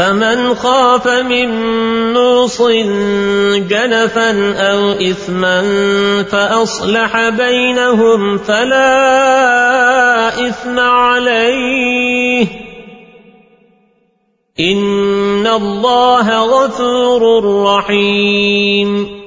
فمن خاف من نوص جنفا أو إثما فأصلح بينهم فلا إثم عليه. إن الله غفور رحيم.